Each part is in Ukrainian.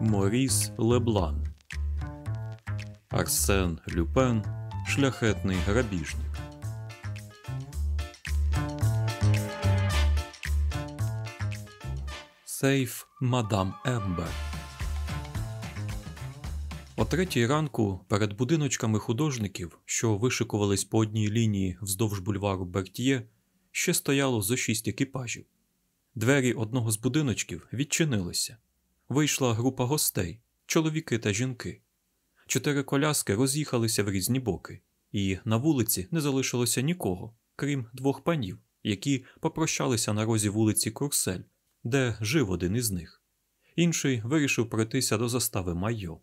Моріс Леблан Арсен Люпен Шляхетний грабіжник. Сейф Мадам Ембер. О третій ранку перед будиночками художників, що вишикувались по одній лінії вздовж бульвару Бертьє, ще стояло зо шість екіпажів. Двері одного з будиночків відчинилися. Вийшла група гостей, чоловіки та жінки. Чотири коляски роз'їхалися в різні боки, і на вулиці не залишилося нікого, крім двох панів, які попрощалися на розі вулиці Курсель, де жив один із них. Інший вирішив пройтися до застави Майо.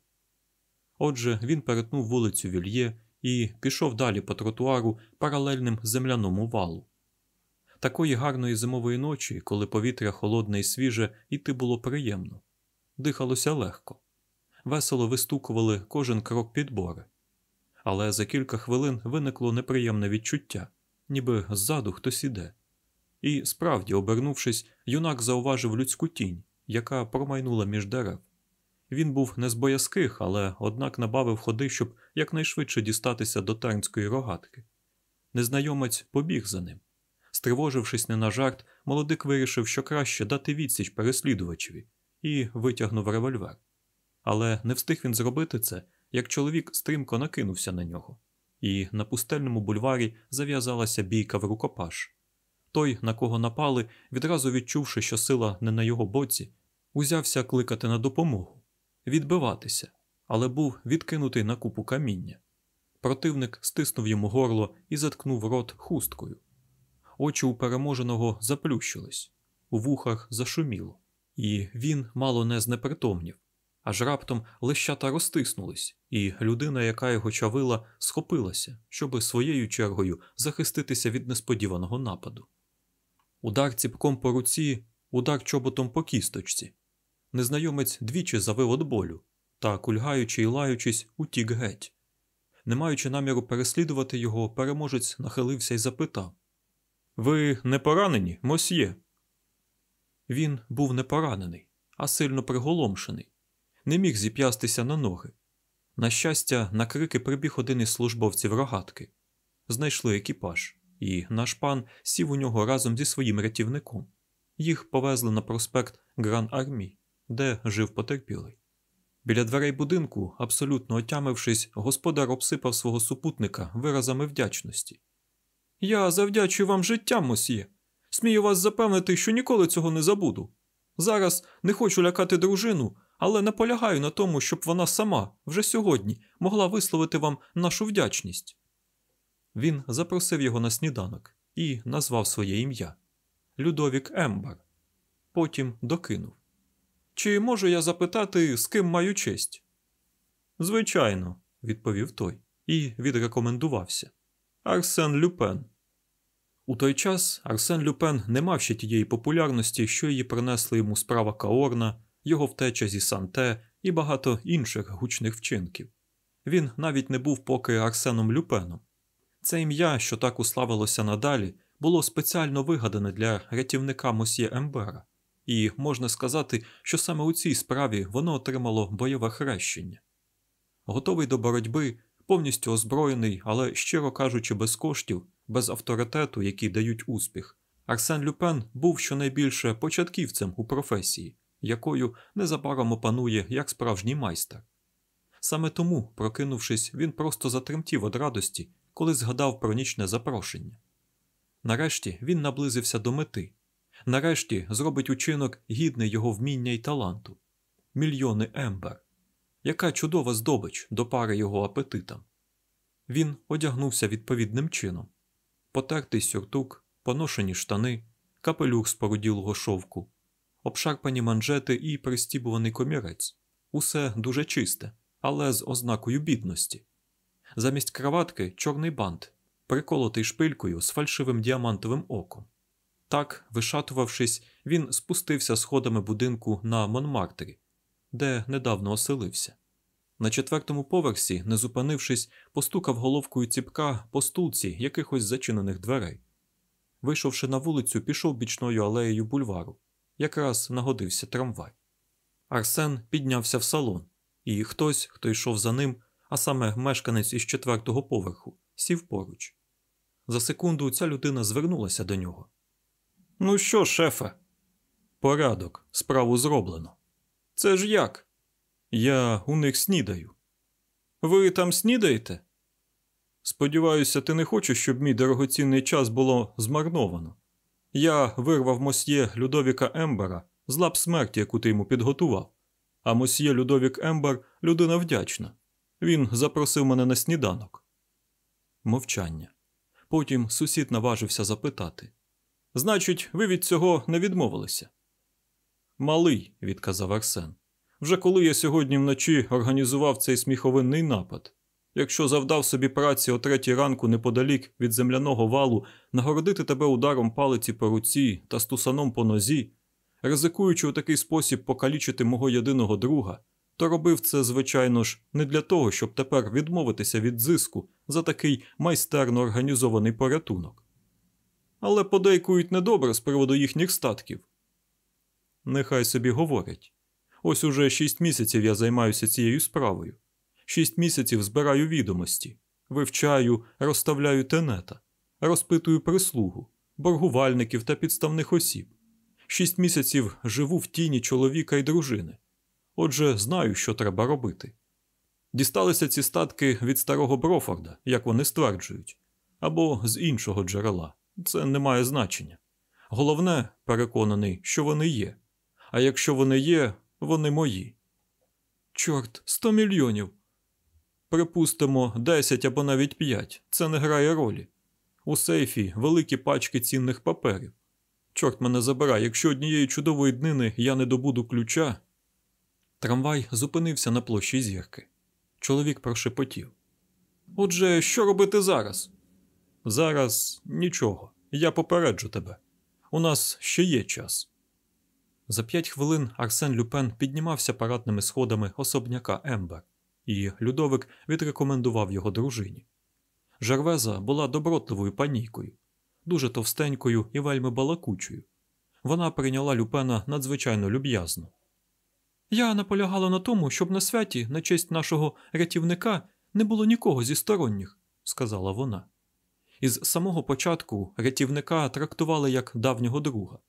Отже, він перетнув вулицю Вільє і пішов далі по тротуару паралельним земляному валу. Такої гарної зимової ночі, коли повітря холодне і свіже, іти було приємно. Дихалося легко, весело вистукували кожен крок підбори. Але за кілька хвилин виникло неприємне відчуття, ніби ззаду хтось іде. І справді, обернувшись, юнак зауважив людську тінь, яка промайнула між дерев. Він був не з боязких, але однак набавив ходи, щоб якнайшвидше дістатися до тернської рогатки. Незнайомець побіг за ним. Стривожившись не на жарт, молодик вирішив, що краще дати відсіч переслідувачеві, і витягнув револьвер. Але не встиг він зробити це, як чоловік стрімко накинувся на нього, і на пустельному бульварі зав'язалася бійка в рукопаш. Той, на кого напали, відразу відчувши, що сила не на його боці, узявся кликати на допомогу, відбиватися, але був відкинутий на купу каміння. Противник стиснув йому горло і заткнув рот хусткою. Очі у переможеного заплющились, у вухах зашуміло, і він мало не знепритомнів. Аж раптом лищата розтиснулись, і людина, яка його чавила, схопилася, щоби своєю чергою захиститися від несподіваного нападу. Удар ціпком по руці, удар чоботом по кісточці. Незнайомець двічі завив від болю та, кульгаючи і лаючись, утік геть. Не маючи наміру переслідувати його, переможець нахилився і запитав Ви не поранені, мосьє? Він був не поранений, а сильно приголомшений, не міг зіп'ястися на ноги. На щастя, на крики прибіг один із службовців рогатки. Знайшли екіпаж, і наш пан сів у нього разом зі своїм рятівником. Їх повезли на проспект Гран Армі, де жив потерпілий. Біля дверей будинку, абсолютно отямившись, господар обсипав свого супутника виразами вдячності. Я завдячую вам життям, мосьє. Смію вас запевнити, що ніколи цього не забуду. Зараз не хочу лякати дружину, але наполягаю на тому, щоб вона сама вже сьогодні могла висловити вам нашу вдячність. Він запросив його на сніданок і назвав своє ім'я Людовік Ембар. Потім докинув. Чи можу я запитати, з ким маю честь? Звичайно, відповів той і відрекомендувався. Арсен Люпен. У той час Арсен Люпен не мав ще тієї популярності, що її принесли йому справа Каорна, його втеча зі Санте і багато інших гучних вчинків. Він навіть не був поки Арсеном Люпеном. Це ім'я, що так уславилося надалі, було спеціально вигадане для рятівника Мосьє Ембера, і можна сказати, що саме у цій справі воно отримало бойове хрещення. Готовий до боротьби, повністю озброєний, але, щиро кажучи, без коштів, без авторитету, які дають успіх, Арсен Люпен був щонайбільше початківцем у професії, якою незабаром опанує як справжній майстер. Саме тому, прокинувшись, він просто затремтів від радості, коли згадав про нічне запрошення. Нарешті він наблизився до мети. Нарешті зробить учинок гідний його вміння й таланту. Мільйони ембер. Яка чудова здобич до пари його апетитам. Він одягнувся відповідним чином потертий сюртук, поношені штани, капелюх з поруділого шовку, обшарпані манжети і пристібуваний комірець. Усе дуже чисте, але з ознакою бідності. Замість краватки чорний бант, приколотий шпилькою з фальшивим діамантовим оком. Так, вишатувавшись, він спустився сходами будинку на Монмартрі, де недавно оселився. На четвертому поверсі, не зупинившись, постукав головкою ціпка по стулці якихось зачинених дверей. Вийшовши на вулицю, пішов бічною алеєю бульвару. Якраз нагодився трамвай. Арсен піднявся в салон, і хтось, хто йшов за ним, а саме мешканець із четвертого поверху, сів поруч. За секунду ця людина звернулася до нього. Ну що, шефе? Порядок, справу зроблено. Це ж як? Я у них снідаю. Ви там снідаєте? Сподіваюся, ти не хочеш, щоб мій дорогоцінний час було змарновано. Я вирвав мосьє Людовіка Ембера з лап смерті, яку ти йому підготував. А мосьє Людовік Ембер людина вдячна. Він запросив мене на сніданок. Мовчання. Потім сусід наважився запитати. Значить, ви від цього не відмовилися? Малий, відказав Арсен. Вже коли я сьогодні вночі організував цей сміховинний напад. Якщо завдав собі праці о третій ранку неподалік від земляного валу нагородити тебе ударом палиці по руці та стусаном по нозі, ризикуючи у такий спосіб покалічити мого єдиного друга, то робив це, звичайно ж, не для того, щоб тепер відмовитися від зиску за такий майстерно організований порятунок. Але подейкують недобре з приводу їхніх статків. Нехай собі говорять. Ось уже шість місяців я займаюся цією справою. Шість місяців збираю відомості, вивчаю, розставляю тенета, розпитую прислугу, боргувальників та підставних осіб. Шість місяців живу в тіні чоловіка і дружини. Отже, знаю, що треба робити. Дісталися ці статки від старого Брофорда, як вони стверджують, або з іншого джерела. Це не має значення. Головне, переконаний, що вони є. А якщо вони є, вони мої. Чорт, сто мільйонів. Припустимо, десять або навіть п'ять. Це не грає ролі. У сейфі великі пачки цінних паперів. Чорт мене забирай, якщо однієї чудової днини я не добуду ключа. Трамвай зупинився на площі зірки. Чоловік прошепотів. Отже, що робити зараз? Зараз нічого. Я попереджу тебе. У нас ще є час. За п'ять хвилин Арсен Люпен піднімався парадними сходами особняка Ембер, і Людовик відрекомендував його дружині. Жервеза була добротливою панійкою, дуже товстенькою і вельми балакучою. Вона прийняла Люпена надзвичайно люб'язно. Я наполягала на тому, щоб на святі, на честь нашого рятівника, не було нікого зі сторонніх, сказала вона. Із самого початку рятівника трактували як давнього друга.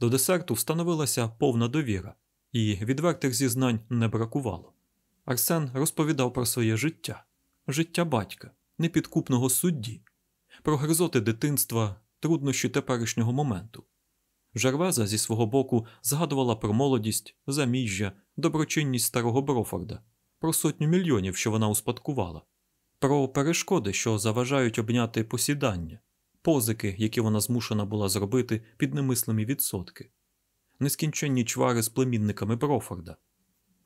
До десерту встановилася повна довіра, і відвертих зізнань не бракувало. Арсен розповідав про своє життя, життя батька, непідкупного судді, про гризоти дитинства, труднощі теперішнього моменту. Жервеза зі свого боку згадувала про молодість, заміжжя, доброчинність старого Брофорда, про сотню мільйонів, що вона успадкувала, про перешкоди, що заважають обняти посідання, позики, які вона змушена була зробити під немислимі відсотки, нескінченні чвари з племінниками Брофорда,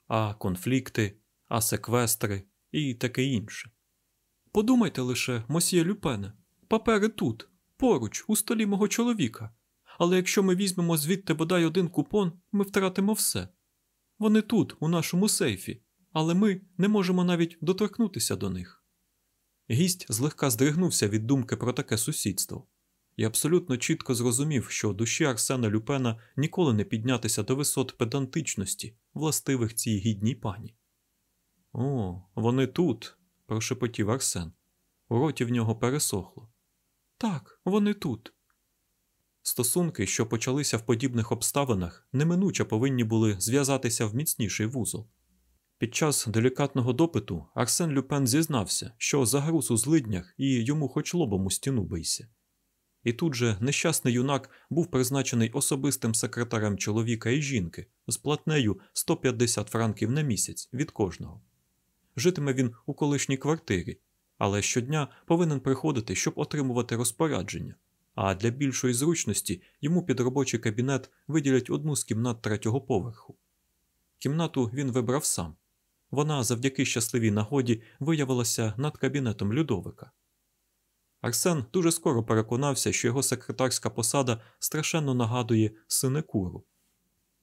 а конфлікти, а секвестри і таке інше. Подумайте лише, мосьє Люпене, папери тут, поруч, у столі мого чоловіка. Але якщо ми візьмемо звідти бодай один купон, ми втратимо все. Вони тут, у нашому сейфі, але ми не можемо навіть доторкнутися до них. Гість злегка здригнувся від думки про таке сусідство і абсолютно чітко зрозумів, що душі Арсена Люпена ніколи не піднятися до висот педантичності, властивих цій гідній пані. О, вони тут, прошепотів Арсен. У роті в нього пересохло. Так, вони тут. Стосунки, що почалися в подібних обставинах, неминуче повинні були зв'язатися в міцніший вузол. Під час делікатного допиту Арсен Люпен зізнався, що загруз у злиднях і йому хоч лобом у стіну бийся. І тут же нещасний юнак був призначений особистим секретарем чоловіка і жінки з платнею 150 франків на місяць від кожного. Житиме він у колишній квартирі, але щодня повинен приходити, щоб отримувати розпорядження а для більшої зручності йому під робочий кабінет виділять одну з кімнат третього поверху. Кімнату він вибрав сам. Вона завдяки щасливій нагоді виявилася над кабінетом Людовика. Арсен дуже скоро переконався, що його секретарська посада страшенно нагадує синекуру.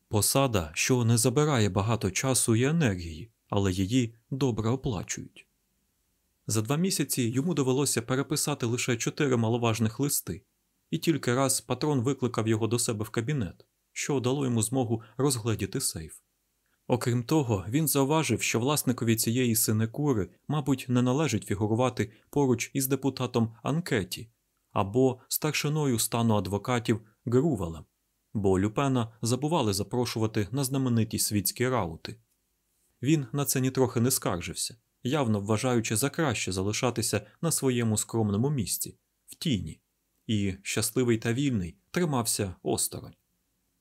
Посада, що не забирає багато часу і енергії, але її добре оплачують. За два місяці йому довелося переписати лише чотири маловажних листи, і тільки раз патрон викликав його до себе в кабінет, що дало йому змогу розгледіти сейф. Окрім того, він зауважив, що власникові цієї синекури, мабуть, не належить фігурувати поруч із депутатом Анкеті або старшиною стану адвокатів Грувелем, бо Люпена забували запрошувати на знамениті світські раути. Він на це нітрохи не скаржився, явно вважаючи за краще залишатися на своєму скромному місці, в тіні, і щасливий та вільний тримався осторонь.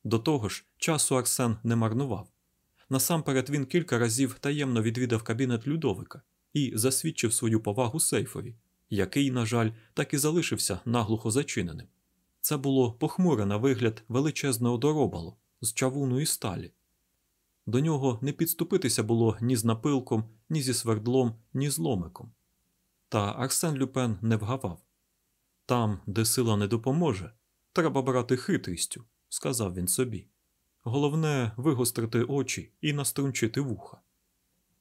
До того ж, часу Арсен не марнував. Насамперед він кілька разів таємно відвідав кабінет Людовика і засвідчив свою повагу сейфові, який, на жаль, так і залишився наглухо зачиненим. Це було похмуре на вигляд величезне одоробало з чавуну і сталі. До нього не підступитися було ні з напилком, ні зі свердлом, ні з ломиком. Та Арсен Люпен не вгавав. Там, де сила не допоможе, треба брати хитрістю, сказав він собі. Головне вигострити очі і наструнчити вуха.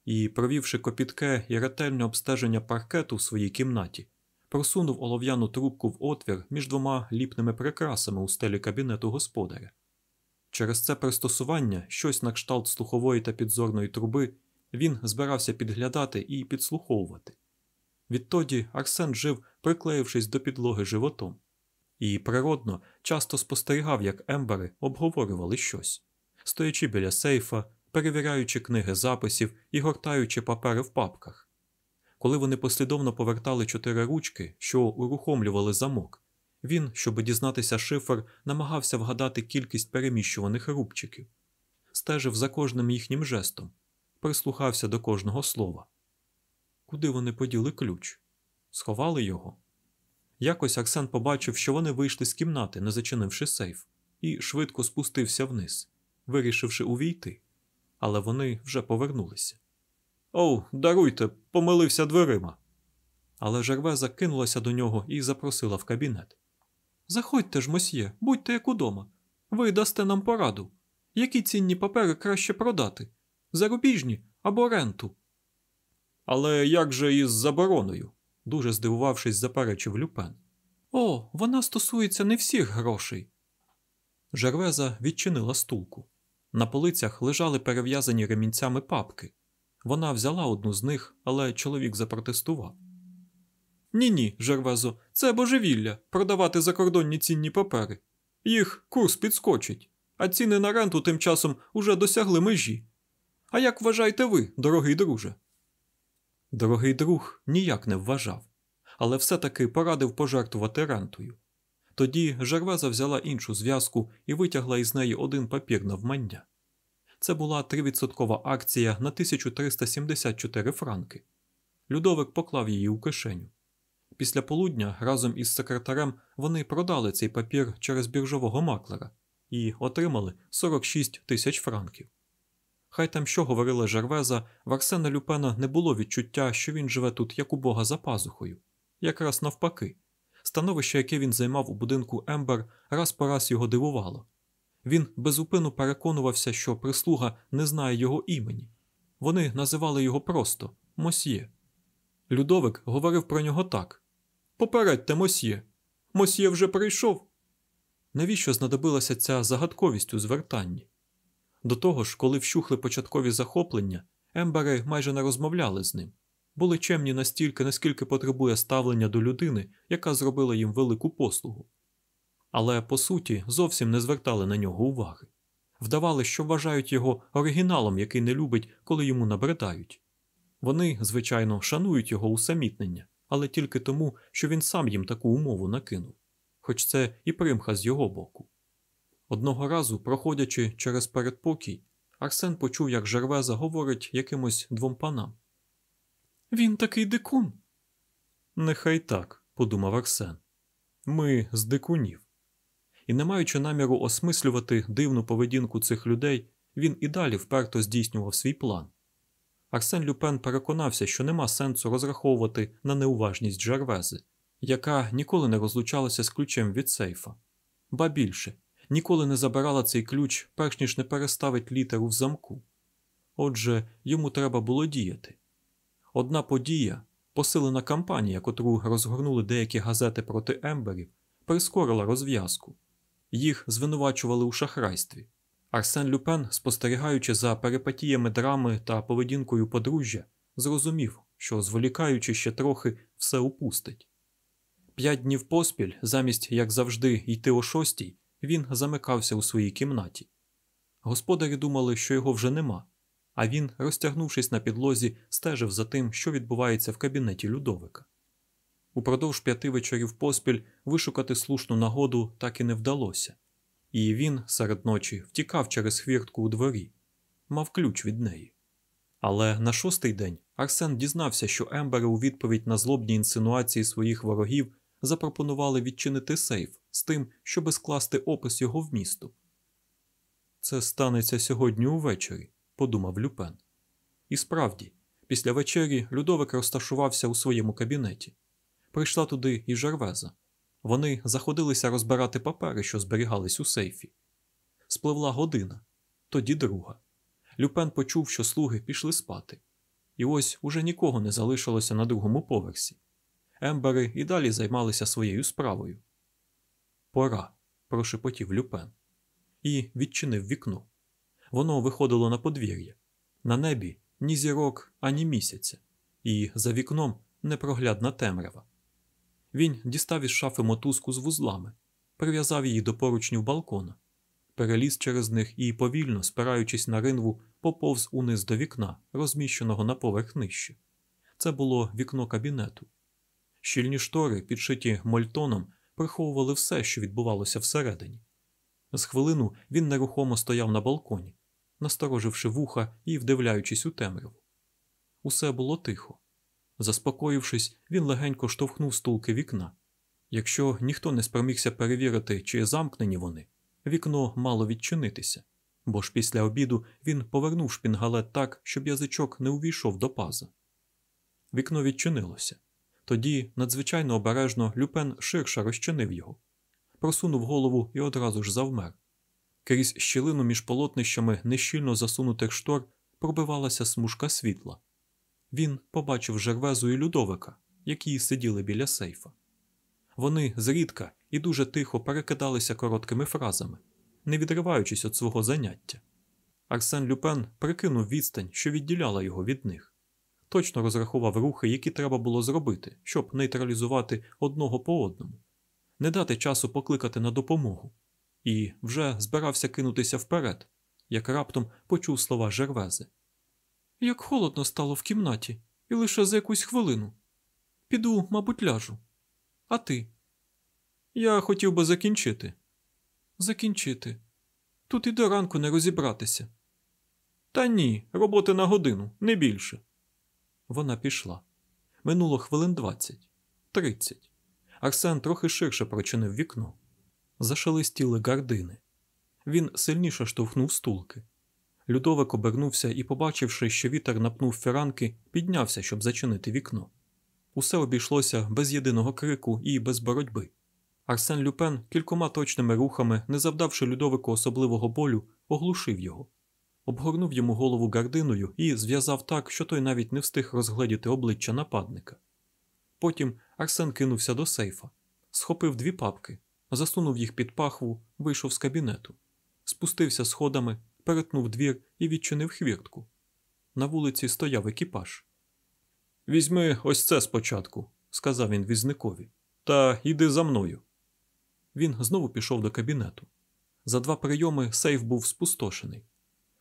І, провівши копітке і ретельне обстеження паркету в своїй кімнаті, просунув олов'яну трубку в отвір між двома ліпними прикрасами у стелі кабінету господаря. Через це пристосування, щось на кшталт слухової та підзорної труби, він збирався підглядати і підслуховувати. Відтоді Арсен жив, приклеївшись до підлоги животом і природно часто спостерігав, як ембери обговорювали щось, стоячи біля сейфа, перевіряючи книги записів і гортаючи папери в папках. Коли вони послідовно повертали чотири ручки, що урухомлювали замок, він, щоб дізнатися шифр, намагався вгадати кількість переміщуваних рубчиків, стежив за кожним їхнім жестом, прислухався до кожного слова. Куди вони поділи ключ? Сховали його? Якось Арсен побачив, що вони вийшли з кімнати, не зачинивши сейф, і швидко спустився вниз, вирішивши увійти. Але вони вже повернулися. Оу, даруйте, помилився дверима. Але Жервеза кинулася до нього і запросила в кабінет. Заходьте ж, мосьє, будьте як удома. Ви дасте нам пораду. Які цінні папери краще продати? Зарубіжні або ренту? Але як же із забороною? дуже здивувавшись, заперечив Люпен. О, вона стосується не всіх грошей. Жервеза відчинила стулку. На полицях лежали перев'язані ремінцями папки. Вона взяла одну з них, але чоловік запротестував. Ні, ні, Жервезо, це божевілля продавати закордонні цінні папери. Їх курс підскочить, а ціни на ренту тим часом уже досягли межі. А як вважаєте ви, дорогий друже? Дорогий друг ніяк не вважав, але все-таки порадив пожертвувати рентою. Тоді Жервеза взяла іншу зв'язку і витягла із неї один папір навмання. Це була 3% акція на 1374 франки. Людовик поклав її у кишеню. Після полудня разом із секретарем вони продали цей папір через біржового маклера і отримали 46 тисяч франків. Хай там що говорила Жервеза, в Арсена Люпена не було відчуття, що він живе тут як у Бога за пазухою, якраз навпаки. Становище, яке він займав у будинку Ембер, раз по раз його дивувало. Він безупину переконувався, що прислуга не знає його імені. Вони називали його просто Мосьє. Людовик говорив про нього так: Попередьте, Мосьє. Мосьє вже прийшов. Навіщо знадобилася ця загадковість у звертанні? До того ж, коли вщухли початкові захоплення, ембери майже не розмовляли з ним, були чемні настільки, наскільки потребує ставлення до людини, яка зробила їм велику послугу. Але по суті зовсім не звертали на нього уваги, вдавали, що вважають його оригіналом, який не любить, коли йому набридають. Вони, звичайно, шанують його усамітнення, але тільки тому, що він сам їм таку умову накинув, хоч це і примха з його боку. Одного разу, проходячи через передпокій, Арсен почув, як Жервеза говорить якимось двом панам. Він такий дикун. Нехай так, подумав Арсен. Ми з дикунів. І, не маючи наміру осмислювати дивну поведінку цих людей, він і далі вперто здійснював свій план. Арсен Люпен переконався, що нема сенсу розраховувати на неуважність Жервези, яка ніколи не розлучалася з ключем від сейфа, ба більше ніколи не забирала цей ключ, перш ніж не переставить літеру в замку. Отже, йому треба було діяти. Одна подія, посилена кампанія, котру розгорнули деякі газети проти Емберів, прискорила розв'язку. Їх звинувачували у шахрайстві. Арсен Люпен, спостерігаючи за перипетіями драми та поведінкою подружжя, зрозумів, що, зволікаючи ще трохи, все упустить. П'ять днів поспіль, замість, як завжди, йти о шостій, він замикався у своїй кімнаті. Господарі думали, що його вже нема, а він, розтягнувшись на підлозі, стежив за тим, що відбувається в кабінеті Людовика. Упродовж п'яти вечорів поспіль вишукати слушну нагоду так і не вдалося, і він серед ночі втікав через хвіртку у дворі, мав ключ від неї. Але на шостий день Арсен дізнався, що Ембери у відповідь на злобні інсинуації своїх ворогів запропонували відчинити сейф з тим, щоби скласти опис його вмісту. Це станеться сьогодні увечері, подумав Люпен. І справді, після вечері Людовик розташувався у своєму кабінеті. Прийшла туди і Жервеза. Вони заходилися розбирати папери, що зберігались у сейфі. Спливла година, тоді друга. Люпен почув, що слуги пішли спати. І ось уже нікого не залишилося на другому поверсі. Ембери і далі займалися своєю справою. Пора, прошепотів Люпен. І відчинив вікно. Воно виходило на подвір'я. На небі ні зірок, ані місяця, і за вікном непроглядна темрява. Він дістав із шафи мотузку з вузлами, прив'язав її до поручнів балкона, переліз через них і, повільно, спираючись на ринву, поповз униз до вікна, розміщеного на поверх нижче. Це було вікно кабінету. Щільні штори, підшиті мольтоном, приховували все, що відбувалося всередині. З хвилину він нерухомо стояв на балконі, настороживши вуха і вдивляючись у темряву. Усе було тихо. Заспокоївшись, він легенько штовхнув стулки вікна. Якщо ніхто не спромігся перевірити, чи замкнені вони, вікно мало відчинитися, бо ж після обіду він повернув шпінгалет так, щоб язичок не увійшов до паза. Вікно відчинилося. Тоді, надзвичайно обережно, Люпен ширше розчинив його, просунув голову і одразу ж завмер. Крізь щілину між полотнищами нещільно засунутих штор пробивалася смужка світла. Він побачив Жервезу і Людовика, які сиділи біля сейфа. Вони зрідка і дуже тихо перекидалися короткими фразами, не відриваючись від свого заняття. Арсен Люпен прикинув відстань, що відділяла його від них, точно розрахував рухи, які треба було зробити, щоб нейтралізувати одного по одному, не дати часу покликати на допомогу, і вже збирався кинутися вперед, як раптом почув слова Жервези. Як холодно стало в кімнаті, і лише за якусь хвилину. Піду, мабуть, ляжу. А ти? Я хотів би закінчити. Закінчити. Тут і до ранку не розібратися. Та ні, роботи на годину, не більше. Вона пішла. Минуло хвилин двадцять, тридцять. Арсен трохи ширше прочинив вікно. Зашелестіли гардини. Він сильніше штовхнув стулки. Людовик обернувся і, побачивши, що вітер напнув фіранки, піднявся, щоб зачинити вікно. Усе обійшлося без єдиного крику і без боротьби. Арсен Люпен кількома точними рухами, не завдавши Людовику особливого болю, оглушив його, обгорнув йому голову гардиною і зв'язав так, що той навіть не встиг розгледіти обличчя нападника. Потім Арсен кинувся до сейфа, схопив дві папки, засунув їх під пахву, вийшов з кабінету, спустився сходами, перетнув двір і відчинив хвіртку. На вулиці стояв екіпаж. Візьми ось це спочатку, сказав він візникові, та йди за мною. Він знову пішов до кабінету. За два прийоми сейф був спустошений.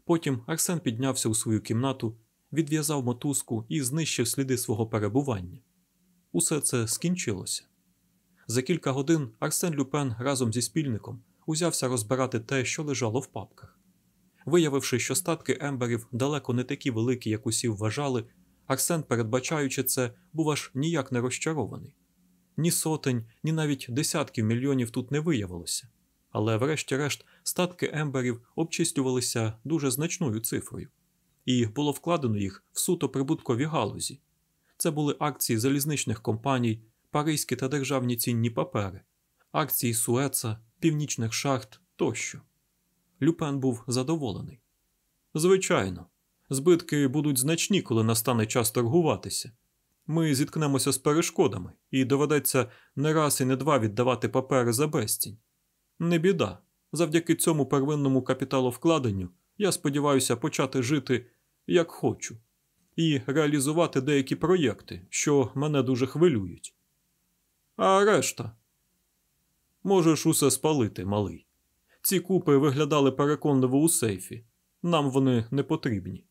Потім Арсен піднявся у свою кімнату, відв'язав мотузку і знищив сліди свого перебування. Усе це скінчилося. За кілька годин Арсен Люпен разом зі спільником узявся розбирати те, що лежало в папках. Виявивши, що статки емберів далеко не такі великі, як усі вважали, Арсен, передбачаючи це, був аж ніяк не розчарований. Ні сотень, ні навіть десятків мільйонів тут не виявилося, але, врешті-решт, статки емберів обчислювалися дуже значною цифрою, і було вкладено їх в суто прибуткові галузі. Це були акції залізничних компаній, паризькі та державні цінні папери, акції Суеца, північних шахт тощо. Люпен був задоволений. Звичайно, збитки будуть значні, коли настане час торгуватися. Ми зіткнемося з перешкодами, і доведеться не раз і не два віддавати папери за безцінь. Не біда. Завдяки цьому первинному капіталовкладенню я сподіваюся почати жити як хочу, і реалізувати деякі проєкти, що мене дуже хвилюють. А решта можеш усе спалити, малий. Ці купи виглядали переконливо у сейфі. Нам вони не потрібні.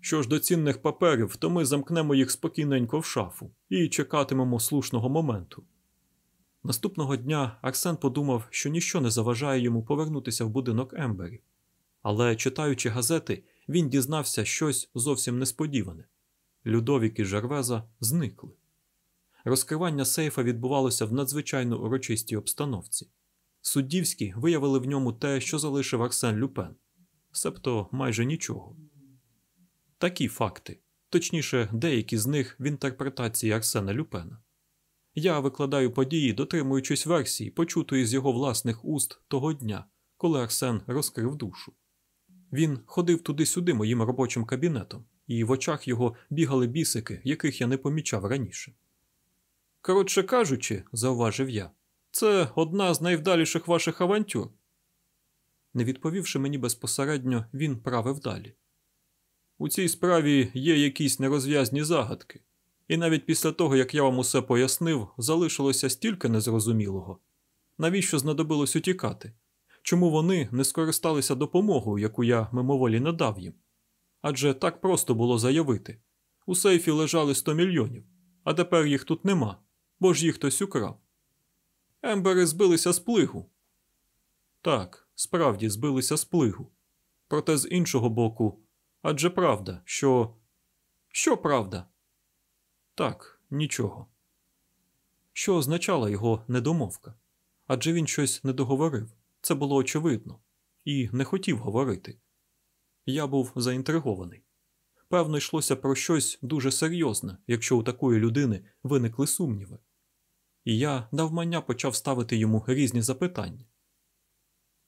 Що ж до цінних паперів, то ми замкнемо їх спокійненько в шафу і чекатимемо слушного моменту. Наступного дня Арсен подумав, що ніщо не заважає йому повернутися в будинок Емберів. Але, читаючи газети, він дізнався щось зовсім несподіване. Людовік і Жервеза зникли. Розкривання сейфа відбувалося в надзвичайно урочистій обстановці. Суддівські виявили в ньому те, що залишив Арсен Люпен, себто майже нічого. Такі факти, точніше, деякі з них в інтерпретації Арсена Люпена. Я викладаю події, дотримуючись версії, почутої з його власних уст того дня, коли Арсен розкрив душу. Він ходив туди-сюди моїм робочим кабінетом, і в очах його бігали бісики, яких я не помічав раніше. Коротше кажучи, зауважив я, це одна з найвдаліших ваших авантюр. Не відповівши мені безпосередньо, він правив далі. У цій справі є якісь нерозв'язні загадки, і навіть після того, як я вам усе пояснив, залишилося стільки незрозумілого. Навіщо знадобилось утікати? Чому вони не скористалися допомогою, яку я мимоволі надав їм? Адже так просто було заявити у сейфі лежали 100 мільйонів, а тепер їх тут нема, бо ж їх хтось украв. Ембери збилися з плигу. Так, справді збилися з плигу. Проте з іншого боку, адже правда, що. Що правда? Так, нічого. Що означала його недомовка? Адже він щось не договорив. Це було очевидно, і не хотів говорити. Я був заінтригований. Певно, йшлося про щось дуже серйозне, якщо у такої людини виникли сумніви. І я навмання почав ставити йому різні запитання.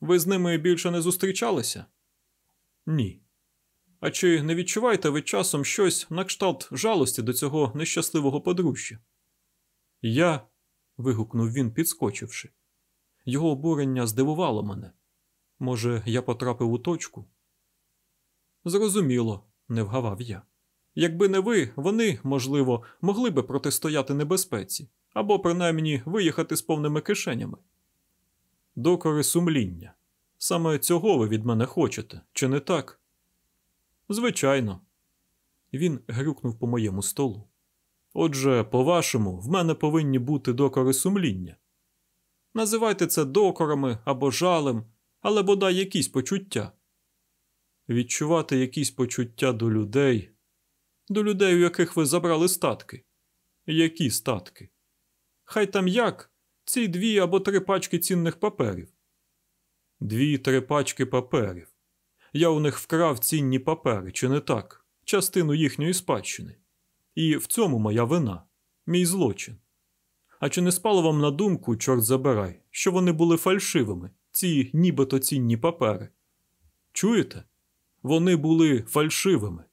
Ви з ними більше не зустрічалися? Ні. А чи не відчуваєте ви часом щось на кшталт жалості до цього нещасливого подружжя? Я. вигукнув він, підскочивши. Його обурення здивувало мене. Може, я потрапив у точку? Зрозуміло, не вгавав я. Якби не ви, вони, можливо, могли би протистояти небезпеці або принаймні виїхати з повними кишенями. Докори сумління. Саме цього ви від мене хочете, чи не так? Звичайно. Він грюкнув по моєму столу. Отже, по-вашому, в мене повинні бути докори сумління. Називайте це докорами або жалем, але бодай якісь почуття. Відчувати якісь почуття до людей, до людей, у яких ви забрали статки. Які статки? Хай там як ці дві або три пачки цінних паперів. Дві-три пачки паперів. Я у них вкрав цінні папери, чи не так, частину їхньої спадщини. І в цьому моя вина, мій злочин. А чи не спало вам на думку, чорт забирай, що вони були фальшивими, ці нібито цінні папери? Чуєте? Вони були фальшивими.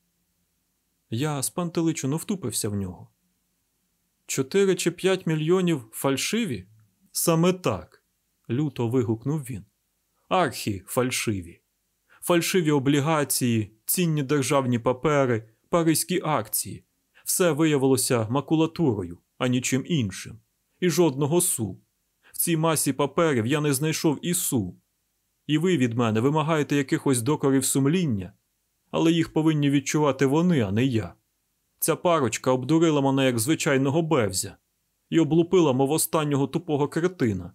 Я спантеличено втупився в нього. Чотири чи п'ять мільйонів фальшиві? Саме так, люто вигукнув він. Архі фальшиві. Фальшиві облігації, цінні державні папери, паризькі акції. Все виявилося макулатурою, а нічим іншим. І жодного су. В цій масі паперів я не знайшов і су. І ви від мене вимагаєте якихось докорів сумління, але їх повинні відчувати вони, а не я. Ця парочка обдурила мене як звичайного бевзя і облупила мов останнього тупого кретина.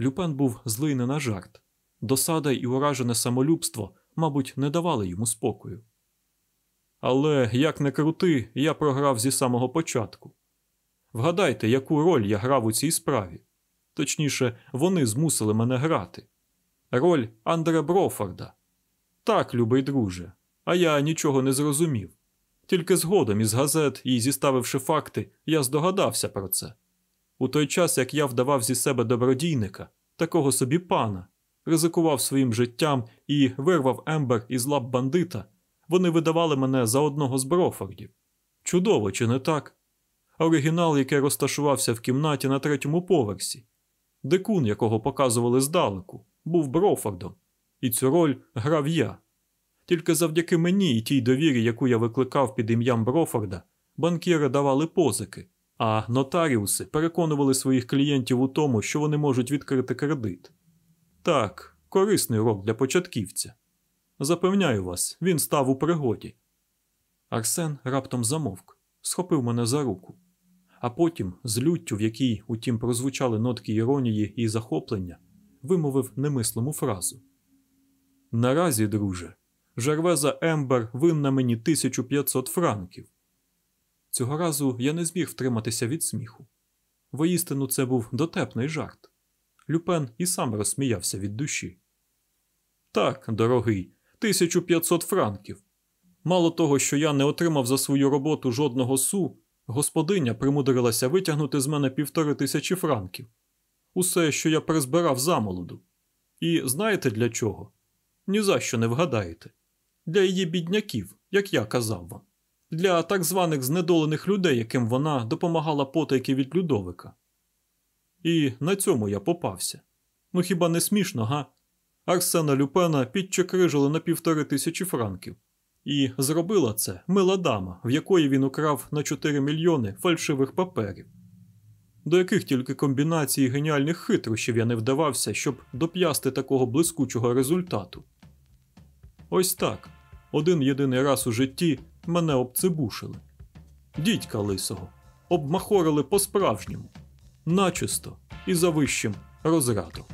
Люпен був злий не на жарт. Досада і уражене самолюбство, мабуть, не давали йому спокою. Але, як не крути, я програв зі самого початку. Вгадайте, яку роль я грав у цій справі. Точніше, вони змусили мене грати. Роль Андре Брофорда. Так, любий друже, а я нічого не зрозумів. Тільки згодом із газет і зіставивши факти, я здогадався про це. У той час, як я вдавав зі себе добродійника, такого собі пана, ризикував своїм життям і вирвав Ембер із лап бандита, вони видавали мене за одного з Брофордів. Чудово, чи не так? Оригінал, який розташувався в кімнаті на третьому поверсі. Дикун, якого показували здалеку, був Брофордом, і цю роль грав я. Тільки завдяки мені і тій довірі, яку я викликав під ім'ям Брофорда, банкіри давали позики, а нотаріуси переконували своїх клієнтів у тому, що вони можуть відкрити кредит. Так, корисний урок для початківця. Запевняю вас, він став у пригоді. Арсен раптом замовк, схопив мене за руку, а потім, з люттю, в якій, утім, прозвучали нотки іронії і захоплення, вимовив немислиму фразу. Наразі, друже, Жервеза Ембер винна мені 1500 франків. Цього разу я не зміг втриматися від сміху. Воістину, це був дотепний жарт. Люпен і сам розсміявся від душі. Так, дорогий, 1500 франків. Мало того, що я не отримав за свою роботу жодного су, господиня примудрилася витягнути з мене півтори тисячі франків. Усе, що я призбирав замолоду. І знаєте для чого? Ні за що не вгадаєте. Для її бідняків, як я казав вам, для так званих знедолених людей, яким вона допомагала потайки від Людовика. І на цьому я попався. Ну хіба не смішно, га? Арсена Люпена підчекрижили на півтори тисячі франків. І зробила це мила дама, в якої він украв на 4 мільйони фальшивих паперів. До яких тільки комбінацій геніальних хитрощів я не вдавався, щоб доп'ясти такого блискучого результату. Ось так. Один єдиний раз у житті мене обцибушили. Дідька лисого, обмахорили по-справжньому, начисто і за вищим розрядом.